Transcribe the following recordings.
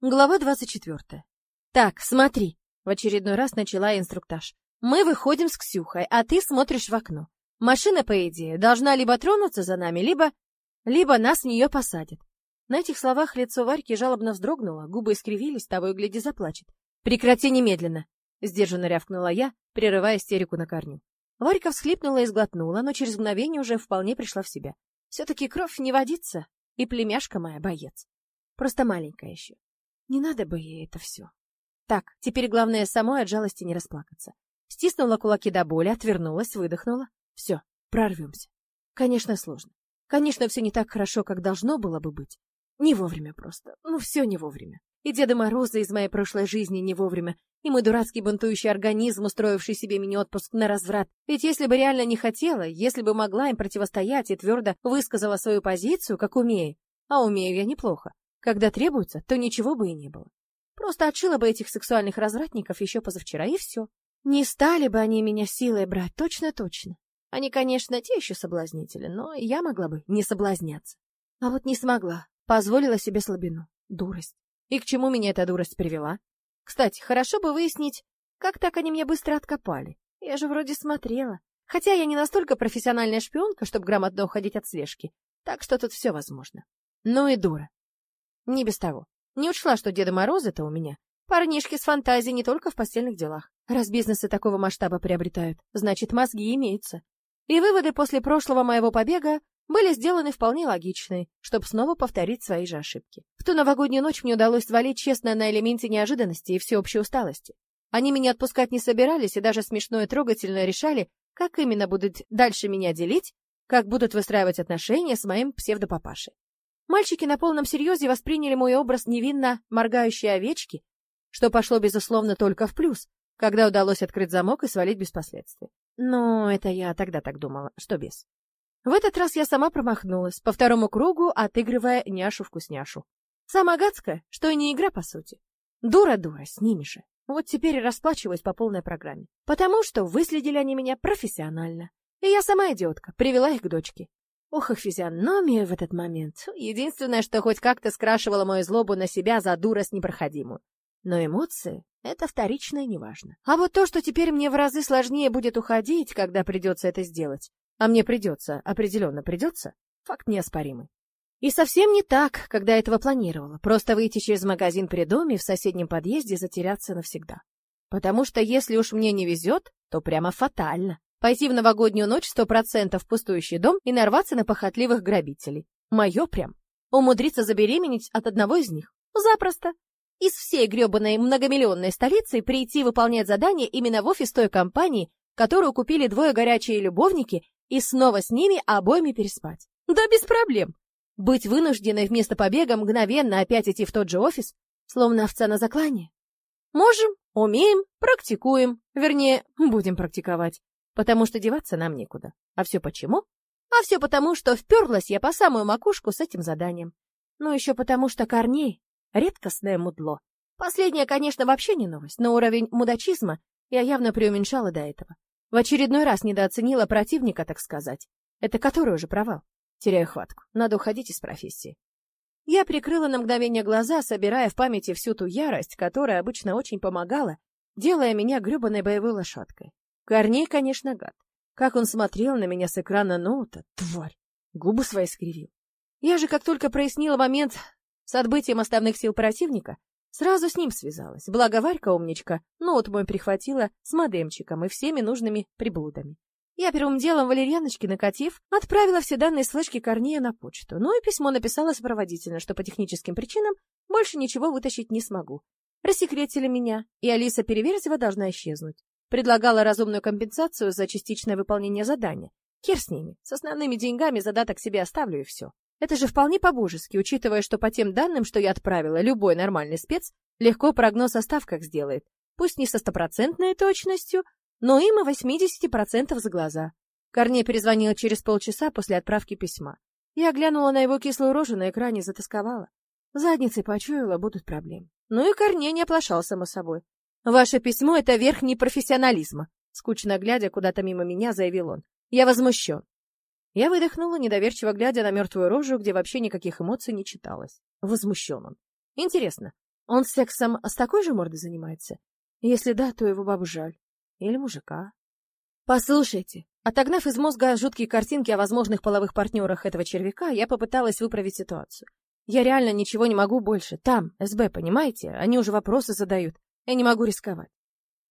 Глава 24. Так, смотри. В очередной раз начала инструктаж. Мы выходим с Ксюхой, а ты смотришь в окно. Машина, по идее, должна либо тронуться за нами, либо... Либо нас в нее посадят. На этих словах лицо Варьки жалобно вздрогнуло, губы искривились, того и гляди заплачет. «Прекрати немедленно!» — сдержанно рявкнула я, прерывая истерику на корню. Варька всхлипнула и сглотнула, но через мгновение уже вполне пришла в себя. Все-таки кровь не водится, и племяшка моя боец. Просто маленькая еще. Не надо бы ей это все. Так, теперь главное самой от жалости не расплакаться. Стиснула кулаки до боли, отвернулась, выдохнула. Все, прорвемся. Конечно, сложно. Конечно, все не так хорошо, как должно было бы быть. Не вовремя просто. Ну, все не вовремя. И Деда Мороза из моей прошлой жизни не вовремя, и мой дурацкий бунтующий организм, устроивший себе мини-отпуск на разврат. Ведь если бы реально не хотела, если бы могла им противостоять и твердо высказала свою позицию, как умею, а умею я неплохо, когда требуется, то ничего бы и не было. Просто отшила бы этих сексуальных развратников еще позавчера, и все. Не стали бы они меня силой брать, точно-точно. Они, конечно, те еще соблазнители, но я могла бы не соблазняться. А вот не смогла, позволила себе слабину, дурость. И к чему меня эта дурость привела? Кстати, хорошо бы выяснить, как так они меня быстро откопали. Я же вроде смотрела. Хотя я не настолько профессиональная шпионка, чтобы грамотно уходить от слежки, так что тут все возможно. Ну и дура. Не без того. Не учла, что Деда Мороза-то у меня. Парнишки с фантазией не только в постельных делах. Раз бизнесы такого масштаба приобретают, значит, мозги имеются. И выводы после прошлого моего побега были сделаны вполне логичные, чтобы снова повторить свои же ошибки. В ту новогоднюю ночь мне удалось свалить честно на элементе неожиданности и всеобщей усталости. Они меня отпускать не собирались и даже смешно и трогательно решали, как именно будут дальше меня делить, как будут выстраивать отношения с моим псевдопапашей. Мальчики на полном серьезе восприняли мой образ невинно моргающей овечки, что пошло, безусловно, только в плюс, когда удалось открыть замок и свалить без последствий. Но это я тогда так думала, что без. В этот раз я сама промахнулась, по второму кругу отыгрывая няшу-вкусняшу. Сама гадская, что и не игра, по сути. Дура-дура, с ними же. Вот теперь и расплачиваюсь по полной программе. Потому что выследили они меня профессионально. И я сама идиотка, привела их к дочке. Ох, их физиономия в этот момент. Единственное, что хоть как-то скрашивало мою злобу на себя за дурость непроходимую. Но эмоции — это вторично и неважно. А вот то, что теперь мне в разы сложнее будет уходить, когда придется это сделать, а мне придется, определенно придется, факт неоспоримый. И совсем не так, когда этого планировала, просто выйти через магазин при доме в соседнем подъезде и затеряться навсегда. Потому что если уж мне не везет, то прямо фатально. Пойти в новогоднюю ночь сто процентов в пустующий дом и нарваться на похотливых грабителей. Мое прям. Умудриться забеременеть от одного из них. Запросто. Из всей гребаной многомиллионной столицы прийти выполнять задание именно в офис той компании, которую купили двое горячие любовники, и снова с ними обоими переспать. Да без проблем. Быть вынужденной вместо побега мгновенно опять идти в тот же офис, словно овца на заклане. Можем, умеем, практикуем. Вернее, будем практиковать потому что деваться нам некуда. А все почему? А все потому, что вперлась я по самую макушку с этим заданием. Ну, еще потому, что Корней — редкостное мудло. Последнее, конечно, вообще не новость, но уровень мудачизма я явно преуменьшала до этого. В очередной раз недооценила противника, так сказать. Это который уже провал? Теряю хватку. Надо уходить из профессии. Я прикрыла на мгновение глаза, собирая в памяти всю ту ярость, которая обычно очень помогала, делая меня гребаной боевой лошадкой. Корней, конечно, гад. Как он смотрел на меня с экрана ноута, тварь! Губы свои скривил. Я же, как только прояснила момент с отбытием основных сил противника, сразу с ним связалась. Благо Варька умничка, ноут мой прихватила с модемчиком и всеми нужными приблудами. Я первым делом Валерьяночке накатив, отправила все данные с флешки Корнея на почту. Ну и письмо написала сопроводительно, что по техническим причинам больше ничего вытащить не смогу. Рассекретили меня, и Алиса Переверзева должна исчезнуть. Предлагала разумную компенсацию за частичное выполнение задания. Хер с ними, с основными деньгами задаток себе оставлю и все. Это же вполне по-божески, учитывая, что по тем данным, что я отправила, любой нормальный спец легко прогноз о ставках сделает. Пусть не со стопроцентной точностью, но им и 80% за глаза. Корней перезвонил через полчаса после отправки письма. Я глянула на его кислую рожу на экране и затасковала. Задницей почуяла, будут проблемы. Ну и Корней не оплошал, само собой. «Ваше письмо — это верхний профессионализма», — скучно глядя куда-то мимо меня, заявил он. «Я возмущен». Я выдохнула, недоверчиво глядя на мертвую рожу, где вообще никаких эмоций не читалось. Возмущен он. Интересно, Он сексом с такой же мордой занимается? Если да, то его бабу жаль. Или мужика. Послушайте, отогнав из мозга жуткие картинки о возможных половых партнерах этого червяка, я попыталась выправить ситуацию. Я реально ничего не могу больше. Там, СБ, понимаете? Они уже вопросы задают. Я не могу рисковать.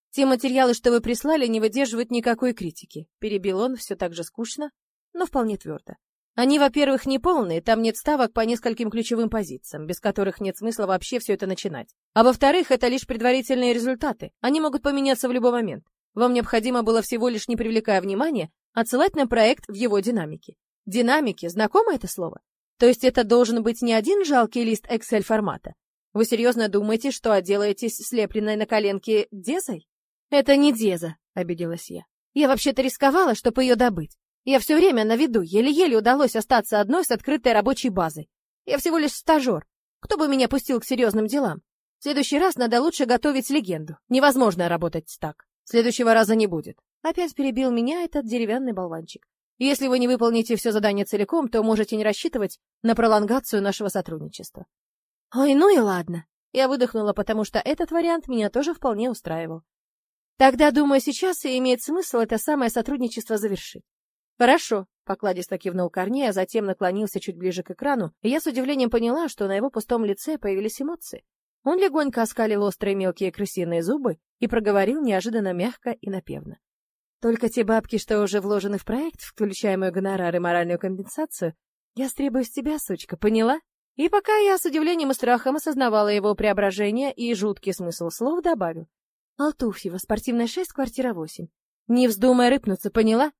Те материалы, что вы прислали, не выдерживают никакой критики. Перебил он все так же скучно, но вполне твердо. Они, во-первых, не полные, там нет ставок по нескольким ключевым позициям, без которых нет смысла вообще все это начинать. А во-вторых, это лишь предварительные результаты. Они могут поменяться в любой момент. Вам необходимо было всего лишь, не привлекая внимания, отсылать на проект в его динамике. Динамики, знакомо это слово? То есть это должен быть не один жалкий лист Excel формата? Вы серьезно думаете, что отделаетесь слепленной на коленке дезой? Это не деза, обиделась я. Я вообще-то рисковала, чтобы ее добыть. Я все время на виду, еле-еле удалось остаться одной с открытой рабочей базой. Я всего лишь стажер. Кто бы меня пустил к серьезным делам? В следующий раз надо лучше готовить легенду. Невозможно работать так. Следующего раза не будет. Опять перебил меня этот деревянный болванчик. Если вы не выполните все задание целиком, то можете не рассчитывать на пролонгацию нашего сотрудничества. Ой, ну и ладно. Я выдохнула, потому что этот вариант меня тоже вполне устраивал. Тогда, думаю, сейчас и имеет смысл это самое сотрудничество завершить. Хорошо, покладисто кивнул Корней, а затем наклонился чуть ближе к экрану, и я с удивлением поняла, что на его пустом лице появились эмоции. Он легонько оскалил острые мелкие крысиные зубы и проговорил неожиданно мягко и напевно. Только те бабки, что уже вложены в проект, включая мой гонорар и моральную компенсацию, я стребую с тебя, сучка, поняла? И пока я с удивлением и страхом осознавала его преображение и жуткий смысл слов, добавил. Алтуфьева, спортивная 6, квартира 8. Не вздумай рыпнуться, поняла?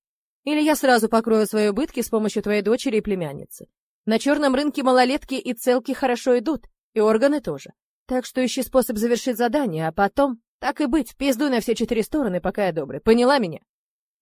Или я сразу покрою свои убытки с помощью твоей дочери и племянницы. На черном рынке малолетки и целки хорошо идут, и органы тоже. Так что ищи способ завершить задание, а потом так и быть, пиздуй на все четыре стороны, пока я добрый. Поняла меня?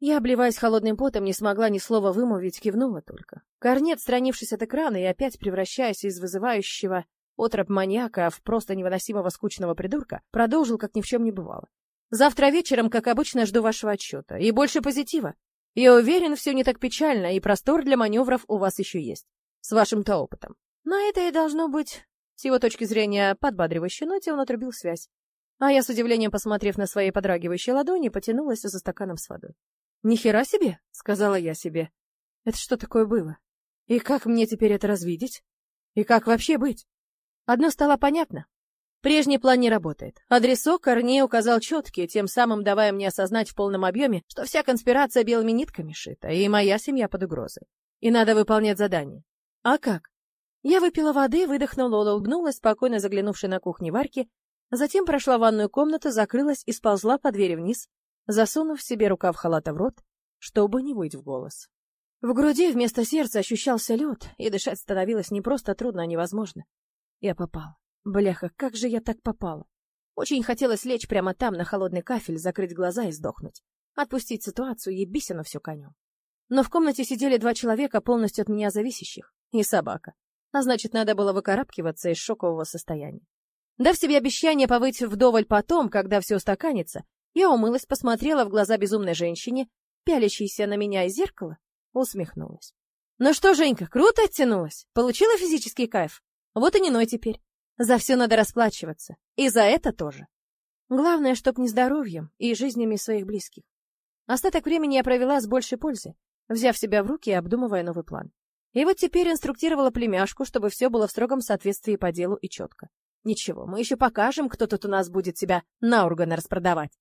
Я, обливаясь холодным потом, не смогла ни слова вымолвить, кивнула только. Корнет, странившись от экрана и опять превращаясь из вызывающего отроб маньяка в просто невыносимого скучного придурка, продолжил, как ни в чем не бывало. Завтра вечером, как обычно, жду вашего отчета. И больше позитива. Я уверен, все не так печально, и простор для маневров у вас еще есть. С вашим-то опытом. Но это и должно быть... С его точки зрения подбадривающей ноте он отрубил связь. А я с удивлением, посмотрев на свои подрагивающие ладони, потянулась за стаканом с водой. «Ни хера себе!» — сказала я себе. «Это что такое было? И как мне теперь это развидеть? И как вообще быть?» Одно стало понятно. Прежний план не работает. Адресок Корней указал четкий, тем самым давая мне осознать в полном объеме, что вся конспирация белыми нитками шита, и моя семья под угрозой. И надо выполнять задание. А как? Я выпила воды, выдохнула, улыбнулась, спокойно заглянувшей на кухню Варьки, Затем прошла в ванную комнату, закрылась и сползла по двери вниз, засунув себе рукав халата в рот, чтобы не выть в голос. В груди вместо сердца ощущался лед, и дышать становилось не просто трудно, а невозможно. Я попала. Бляха, как же я так попала? Очень хотелось лечь прямо там, на холодный кафель, закрыть глаза и сдохнуть. Отпустить ситуацию, ебись она все конем. Но в комнате сидели два человека, полностью от меня зависящих, и собака. А значит, надо было выкарабкиваться из шокового состояния. Дав себе обещание повыть вдоволь потом, когда все устаканится, я умылась, посмотрела в глаза безумной женщине, пялящейся на меня из зеркала, усмехнулась. Ну что, Женька, круто оттянулась? Получила физический кайф? Вот и не ной теперь. За все надо расплачиваться. И за это тоже. Главное, чтоб не здоровьем и жизнями своих близких. Остаток времени я провела с большей пользой, взяв себя в руки и обдумывая новый план. И вот теперь инструктировала племяшку, чтобы все было в строгом соответствии по делу и четко. Ничего, мы еще покажем, кто тут у нас будет себя на органы распродавать.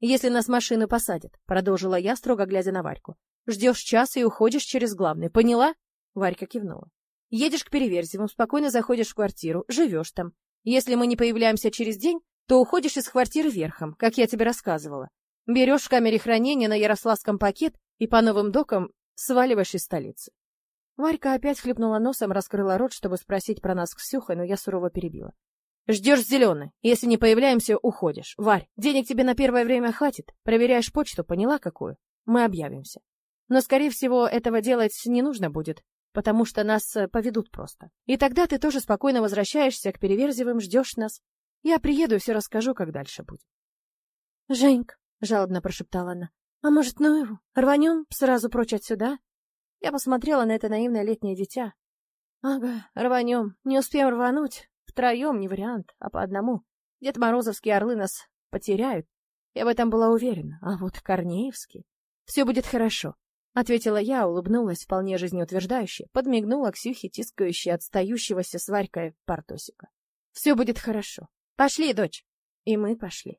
Если нас машину посадят, продолжила я, строго глядя на Варьку. Ждешь час и уходишь через главный, поняла? Варька кивнула. Едешь к Переверзеву, спокойно заходишь в квартиру, живешь там. Если мы не появляемся через день, то уходишь из квартиры верхом, как я тебе рассказывала. Берешь в камере хранения на Ярославском пакет и по новым докам сваливаешь из столицы. Варька опять хлебнула носом, раскрыла рот, чтобы спросить про нас с Ксюхой, но я сурово перебила. Ждешь зеленый. Если не появляемся, уходишь. Варь, денег тебе на первое время хватит. Проверяешь почту, поняла какую? Мы объявимся. Но, скорее всего, этого делать не нужно будет, потому что нас э, поведут просто. И тогда ты тоже спокойно возвращаешься к Переверзевым, ждешь нас. Я приеду и все расскажу, как дальше будет. — Женька, — жалобно прошептала она, — а может, ну его, рванем сразу прочь отсюда? Я посмотрела на это наивное летнее дитя. — Ага, рванем, не успеем рвануть, втроем не вариант, а по одному. Дед Морозовские орлы нас потеряют. Я в этом была уверена. А вот Корнеевский... Все будет хорошо. Ответила я, улыбнулась вполне жизнеутверждающе, подмигнула Ксюхе, тискающей отстающегося с Варькой. Все будет хорошо. Пошли, дочь. И мы пошли.